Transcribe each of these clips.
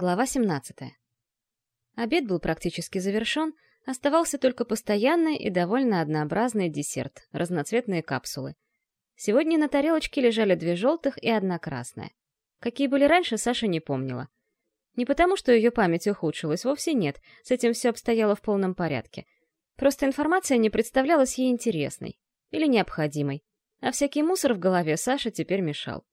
Глава 17. Обед был практически завершен, оставался только постоянный и довольно однообразный десерт — разноцветные капсулы. Сегодня на тарелочке лежали две желтых и одна красная. Какие были раньше, Саша не помнила. Не потому, что ее память ухудшилась, вовсе нет, с этим все обстояло в полном порядке. Просто информация не представлялась ей интересной или необходимой, а всякий мусор в голове Саши теперь мешал.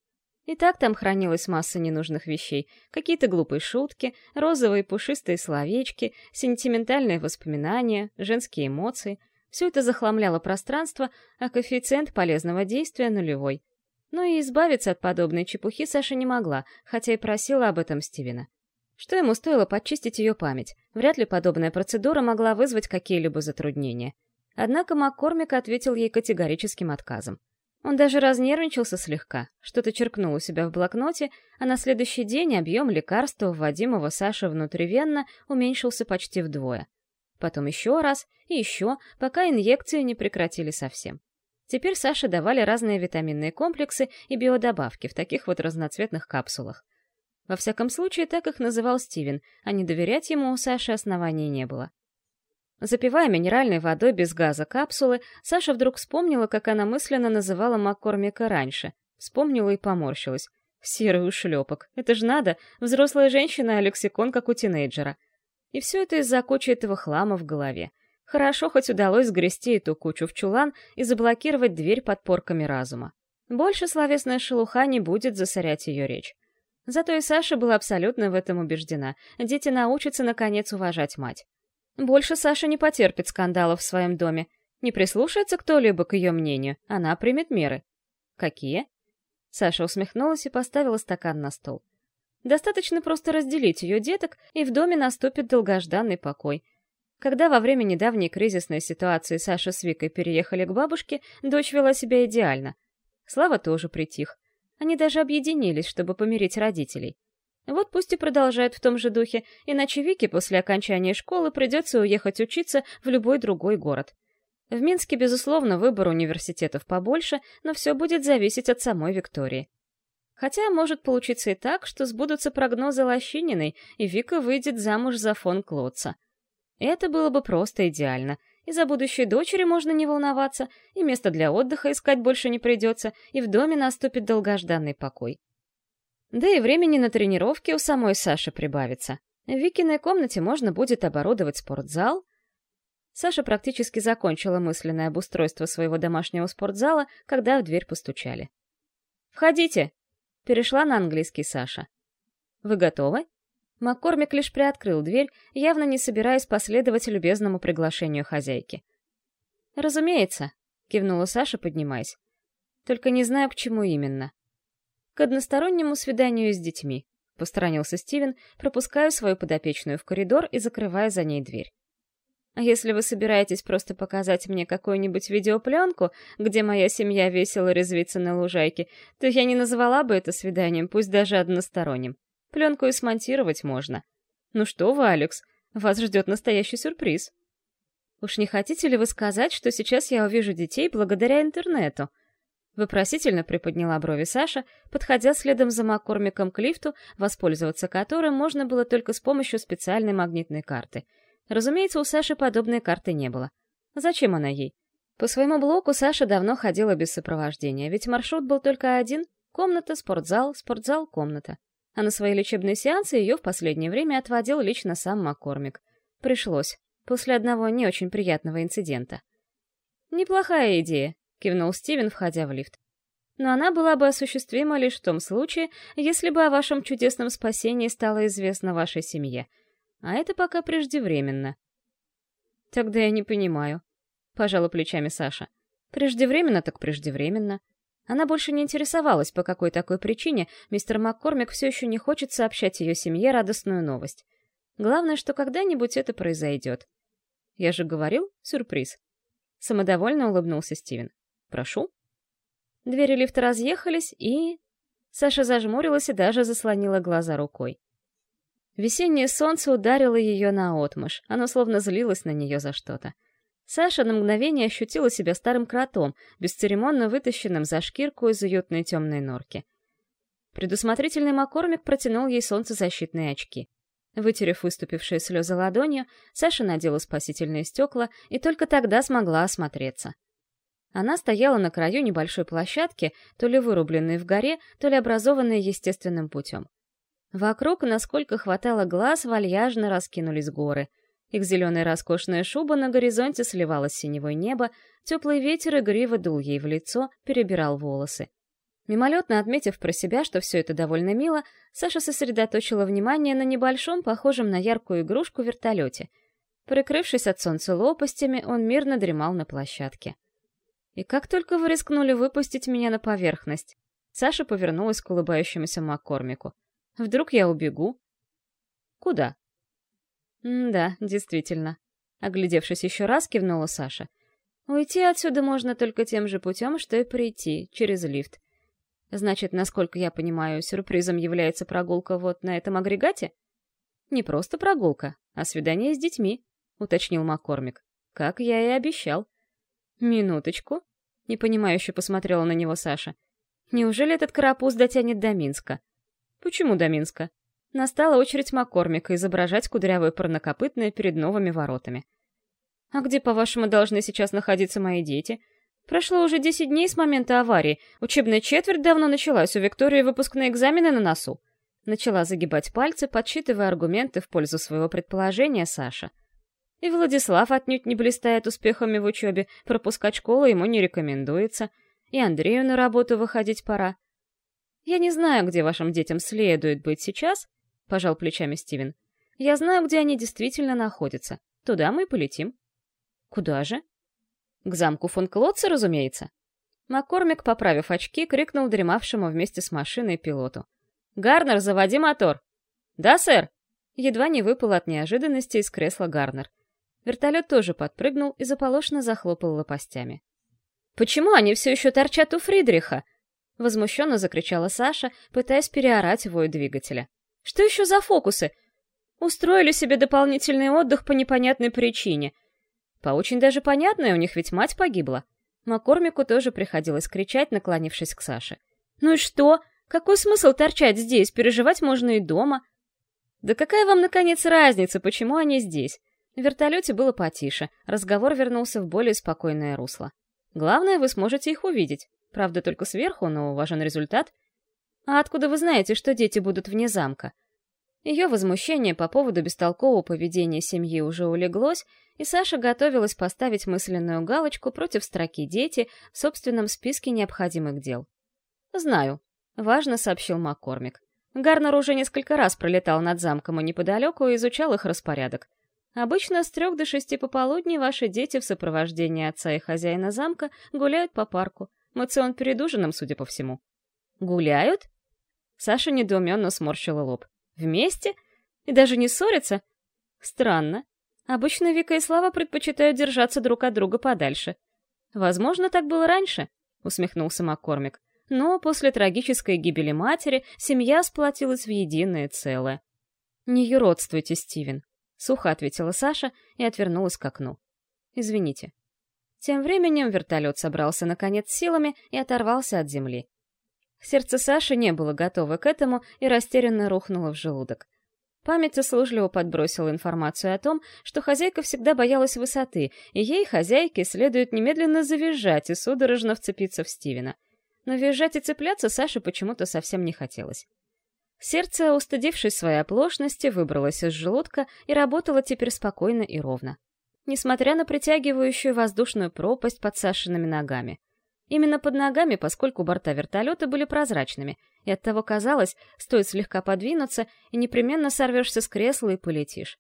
И так там хранилась масса ненужных вещей, какие-то глупые шутки, розовые пушистые словечки, сентиментальные воспоминания, женские эмоции. Все это захламляло пространство, а коэффициент полезного действия нулевой. Но и избавиться от подобной чепухи Саша не могла, хотя и просила об этом Стивена. Что ему стоило подчистить ее память? Вряд ли подобная процедура могла вызвать какие-либо затруднения. Однако Маккормик ответил ей категорическим отказом. Он даже разнервничался слегка, что-то черкнул у себя в блокноте, а на следующий день объем лекарства, вводимого Сашей внутривенно, уменьшился почти вдвое. Потом еще раз и еще, пока инъекции не прекратили совсем. Теперь Саше давали разные витаминные комплексы и биодобавки в таких вот разноцветных капсулах. Во всяком случае, так их называл Стивен, а не доверять ему у Саши оснований не было. Запивая минеральной водой без газа капсулы, Саша вдруг вспомнила, как она мысленно называла Маккормика раньше. Вспомнила и поморщилась. Серый ушлепок. Это ж надо, взрослая женщина, а лексикон как у тинейджера. И все это из-за кучи этого хлама в голове. Хорошо хоть удалось сгрести эту кучу в чулан и заблокировать дверь подпорками разума. Больше словесная шелуха не будет засорять ее речь. Зато и Саша была абсолютно в этом убеждена. Дети научатся, наконец, уважать мать. Больше Саша не потерпит скандалов в своем доме. Не прислушается кто-либо к ее мнению, она примет меры. Какие? Саша усмехнулась и поставила стакан на стол. Достаточно просто разделить ее деток, и в доме наступит долгожданный покой. Когда во время недавней кризисной ситуации Саша с Викой переехали к бабушке, дочь вела себя идеально. Слава тоже притих. Они даже объединились, чтобы помирить родителей. Вот пусть и продолжают в том же духе, иначе Вике после окончания школы придется уехать учиться в любой другой город. В Минске, безусловно, выбор университетов побольше, но все будет зависеть от самой Виктории. Хотя может получиться и так, что сбудутся прогнозы Лощининой, и Вика выйдет замуж за фон Клотца. Это было бы просто идеально. И за будущей дочери можно не волноваться, и место для отдыха искать больше не придется, и в доме наступит долгожданный покой. Да и времени на тренировки у самой Саши прибавится. В Викиной комнате можно будет оборудовать спортзал. Саша практически закончила мысленное обустройство своего домашнего спортзала, когда в дверь постучали. «Входите!» — перешла на английский Саша. «Вы готовы?» Маккормик лишь приоткрыл дверь, явно не собираясь последовать любезному приглашению хозяйки. «Разумеется», — кивнула Саша, поднимаясь. «Только не знаю, к чему именно» к одностороннему свиданию с детьми», — посторонился Стивен, пропуская свою подопечную в коридор и закрывая за ней дверь. «А если вы собираетесь просто показать мне какую-нибудь видеопленку, где моя семья весело резвится на лужайке, то я не назвала бы это свиданием, пусть даже односторонним. Пленку и смонтировать можно. Ну что вы, Алекс, вас ждет настоящий сюрприз». «Уж не хотите ли вы сказать, что сейчас я увижу детей благодаря интернету?» Вопросительно приподняла брови Саша, подходя следом за Маккормиком к лифту, воспользоваться которым можно было только с помощью специальной магнитной карты. Разумеется, у Саши подобной карты не было. Зачем она ей? По своему блоку Саша давно ходила без сопровождения, ведь маршрут был только один — комната, спортзал, спортзал, комната. А на свои лечебные сеансы ее в последнее время отводил лично сам Маккормик. Пришлось, после одного не очень приятного инцидента. «Неплохая идея», — кивнул Стивен, входя в лифт. «Но она была бы осуществима лишь в том случае, если бы о вашем чудесном спасении стало известно вашей семье. А это пока преждевременно». «Тогда я не понимаю», — пожала плечами Саша. «Преждевременно так преждевременно». Она больше не интересовалась, по какой такой причине мистер Маккормик все еще не хочет сообщать ее семье радостную новость. Главное, что когда-нибудь это произойдет. Я же говорил, сюрприз. Самодовольно улыбнулся Стивен. Прошу». Двери лифта разъехались, и... Саша зажмурилась и даже заслонила глаза рукой. Весеннее солнце ударило ее наотмашь, оно словно злилось на нее за что-то. Саша на мгновение ощутила себя старым кротом, бесцеремонно вытащенным за шкирку из уютной темной норки. Предусмотрительный Маккормик протянул ей солнцезащитные очки. Вытерев выступившие слезы ладонью, Саша надела спасительные стекла и только тогда смогла осмотреться. Она стояла на краю небольшой площадки, то ли вырубленной в горе, то ли образованной естественным путем. Вокруг, насколько хватало глаз, вальяжно раскинулись горы. Их зеленая роскошная шуба на горизонте сливалась с синевой небо, теплый ветер игриво дул ей в лицо, перебирал волосы. Мимолетно отметив про себя, что все это довольно мило, Саша сосредоточила внимание на небольшом, похожем на яркую игрушку вертолете. Прикрывшись от солнца лопастями, он мирно дремал на площадке. «И как только вы рискнули выпустить меня на поверхность?» Саша повернулась к улыбающемуся Маккормику. «Вдруг я убегу?» «Куда?» «Да, действительно». Оглядевшись еще раз, кивнула Саша. «Уйти отсюда можно только тем же путем, что и прийти, через лифт. Значит, насколько я понимаю, сюрпризом является прогулка вот на этом агрегате? Не просто прогулка, а свидание с детьми, уточнил Маккормик. Как я и обещал. Минуточку. Непонимающе посмотрела на него Саша. Неужели этот карапуз дотянет до Минска? Почему до Минска? Настала очередь Маккормика изображать кудрявое парнокопытное перед новыми воротами. «А где, по-вашему, должны сейчас находиться мои дети?» Прошло уже 10 дней с момента аварии. Учебная четверть давно началась, у Виктории выпускные экзамены на носу. Начала загибать пальцы, подсчитывая аргументы в пользу своего предположения Саша. И Владислав отнюдь не блистает успехами в учебе, пропускать школу ему не рекомендуется. И Андрею на работу выходить пора. «Я не знаю, где вашим детям следует быть сейчас», — пожал плечами Стивен. «Я знаю, где они действительно находятся. Туда мы и полетим». «Куда же?» К замку фон Клотца, разумеется. Маккормик, поправив очки, крикнул дремавшему вместе с машиной пилоту. «Гарнер, заводи мотор!» «Да, сэр!» Едва не выпал от неожиданности из кресла Гарнер. Вертолет тоже подпрыгнул и заполошно захлопал лопастями. «Почему они все еще торчат у Фридриха?» Возмущенно закричала Саша, пытаясь переорать вой двигателя. «Что еще за фокусы? Устроили себе дополнительный отдых по непонятной причине — по очень даже понятной, у них ведь мать погибла. Маккормику тоже приходилось кричать, наклонившись к Саше. «Ну и что? Какой смысл торчать здесь? Переживать можно и дома». «Да какая вам, наконец, разница, почему они здесь?» В вертолете было потише, разговор вернулся в более спокойное русло. «Главное, вы сможете их увидеть. Правда, только сверху, но важен результат. А откуда вы знаете, что дети будут вне замка?» Ее возмущение по поводу бестолкового поведения семьи уже улеглось, и Саша готовилась поставить мысленную галочку против строки «Дети» в собственном списке необходимых дел. «Знаю», — важно сообщил Маккормик. Гарнер уже несколько раз пролетал над замком и неподалеку и изучал их распорядок. Обычно с трех до шести пополудни ваши дети в сопровождении отца и хозяина замка гуляют по парку. Мацион перед ужином, судя по всему. «Гуляют?» Саша недоуменно сморщила лоб. Вместе? И даже не ссорятся? Странно. Обычно Вика и Слава предпочитают держаться друг от друга подальше. Возможно, так было раньше, усмехнулся Маккормик. Но после трагической гибели матери семья сплотилась в единое целое. «Не юродствуйте, Стивен», — сухо ответила Саша и отвернулась к окну. «Извините». Тем временем вертолет собрался наконец силами и оторвался от земли. Сердце Саши не было готово к этому и растерянно рухнуло в желудок. Память услужливо подбросила информацию о том, что хозяйка всегда боялась высоты, и ей, хозяйке, следует немедленно завизжать и судорожно вцепиться в Стивена. Но визжать и цепляться Саше почему-то совсем не хотелось. Сердце, устыдившись своей оплошности, выбралось из желудка и работало теперь спокойно и ровно. Несмотря на притягивающую воздушную пропасть под Сашиными ногами. Именно под ногами, поскольку борта вертолета были прозрачными, и оттого казалось, стоит слегка подвинуться, и непременно сорвешься с кресла и полетишь.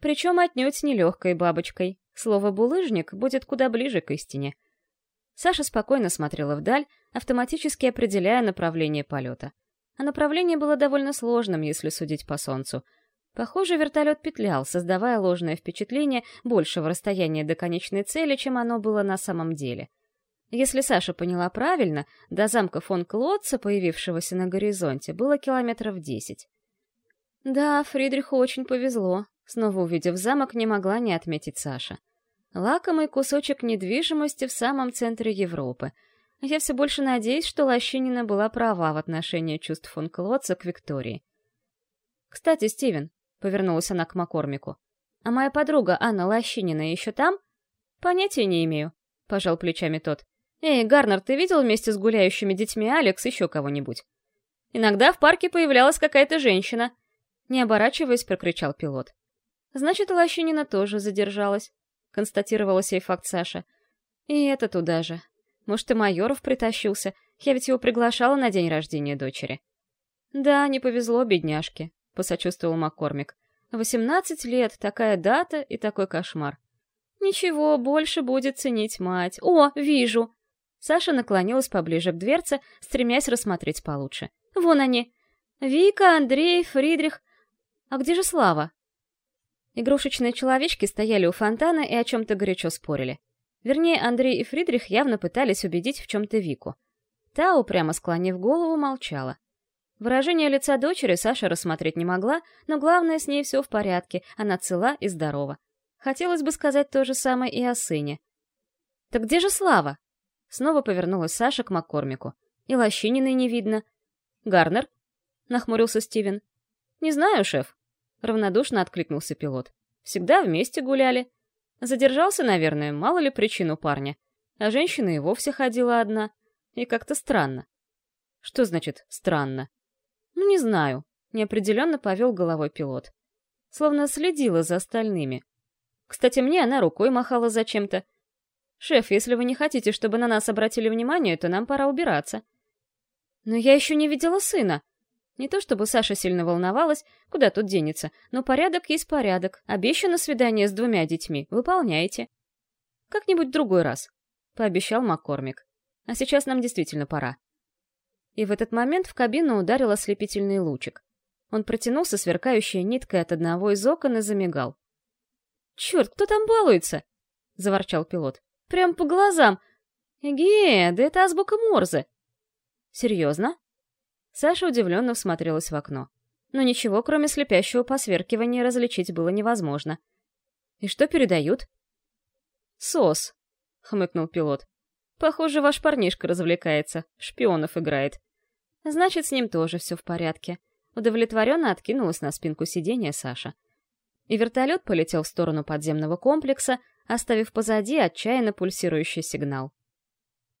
Причем отнюдь не легкой бабочкой. Слово «булыжник» будет куда ближе к истине. Саша спокойно смотрела вдаль, автоматически определяя направление полета. А направление было довольно сложным, если судить по солнцу. Похоже, вертолет петлял, создавая ложное впечатление большего расстояния до конечной цели, чем оно было на самом деле — если Саша поняла правильно, до замка фон Клотца, появившегося на горизонте, было километров десять. Да, Фридриху очень повезло. Снова увидев замок, не могла не отметить Саша. Лакомый кусочек недвижимости в самом центре Европы. Я все больше надеюсь, что Лощинина была права в отношении чувств фон Клотца к Виктории. «Кстати, Стивен», — повернулась она к Макормику. «А моя подруга Анна Лощинина еще там?» «Понятия не имею», — пожал плечами тот. «Эй, Гарнер, ты видел вместе с гуляющими детьми Алекс еще кого-нибудь?» «Иногда в парке появлялась какая-то женщина», — не оборачиваясь, прокричал пилот. «Значит, Лощинина тоже задержалась», — констатировала сей факт Саша. «И это туда же. Может, и Майоров притащился. Я ведь его приглашала на день рождения дочери». «Да, не повезло бедняжке», — посочувствовал Маккормик. «Восемнадцать лет, такая дата и такой кошмар». «Ничего, больше будет ценить мать. О, вижу!» Саша наклонилась поближе к дверце, стремясь рассмотреть получше. «Вон они! Вика, Андрей, Фридрих. А где же Слава?» Игрушечные человечки стояли у фонтана и о чем-то горячо спорили. Вернее, Андрей и Фридрих явно пытались убедить в чем-то Вику. Та, упрямо склонив голову, молчала. Выражение лица дочери Саша рассмотреть не могла, но главное, с ней все в порядке, она цела и здорова. Хотелось бы сказать то же самое и о сыне. «Так где же Слава?» Снова повернулась Саша к Маккормику. «И Лощининой не видно». «Гарнер?» — нахмурился Стивен. «Не знаю, шеф», — равнодушно откликнулся пилот. «Всегда вместе гуляли. Задержался, наверное, мало ли причину парня. А женщина и вовсе ходила одна. И как-то странно». «Что значит «странно»?» «Ну, не знаю», — неопределенно повел головой пилот. Словно следила за остальными. Кстати, мне она рукой махала зачем-то. «Шеф, если вы не хотите, чтобы на нас обратили внимание, то нам пора убираться». «Но я еще не видела сына». Не то чтобы Саша сильно волновалась, куда тут денется, но порядок есть порядок. Обещано свидание с двумя детьми. Выполняйте. «Как-нибудь другой раз», — пообещал Маккормик. «А сейчас нам действительно пора». И в этот момент в кабину ударил ослепительный лучик. Он протянулся сверкающей ниткой от одного из окон и замигал. «Черт, кто там балуется?» — заворчал пилот. «Прям по глазам! Эге, да это азбука Морзе!» «Серьезно?» Саша удивленно всмотрелась в окно. Но ничего, кроме слепящего посверкивания, различить было невозможно. «И что передают?» «СОС», — хмыкнул пилот. «Похоже, ваш парнишка развлекается, шпионов играет. Значит, с ним тоже все в порядке». Удовлетворенно откинулась на спинку сиденья Саша и вертолет полетел в сторону подземного комплекса, оставив позади отчаянно пульсирующий сигнал.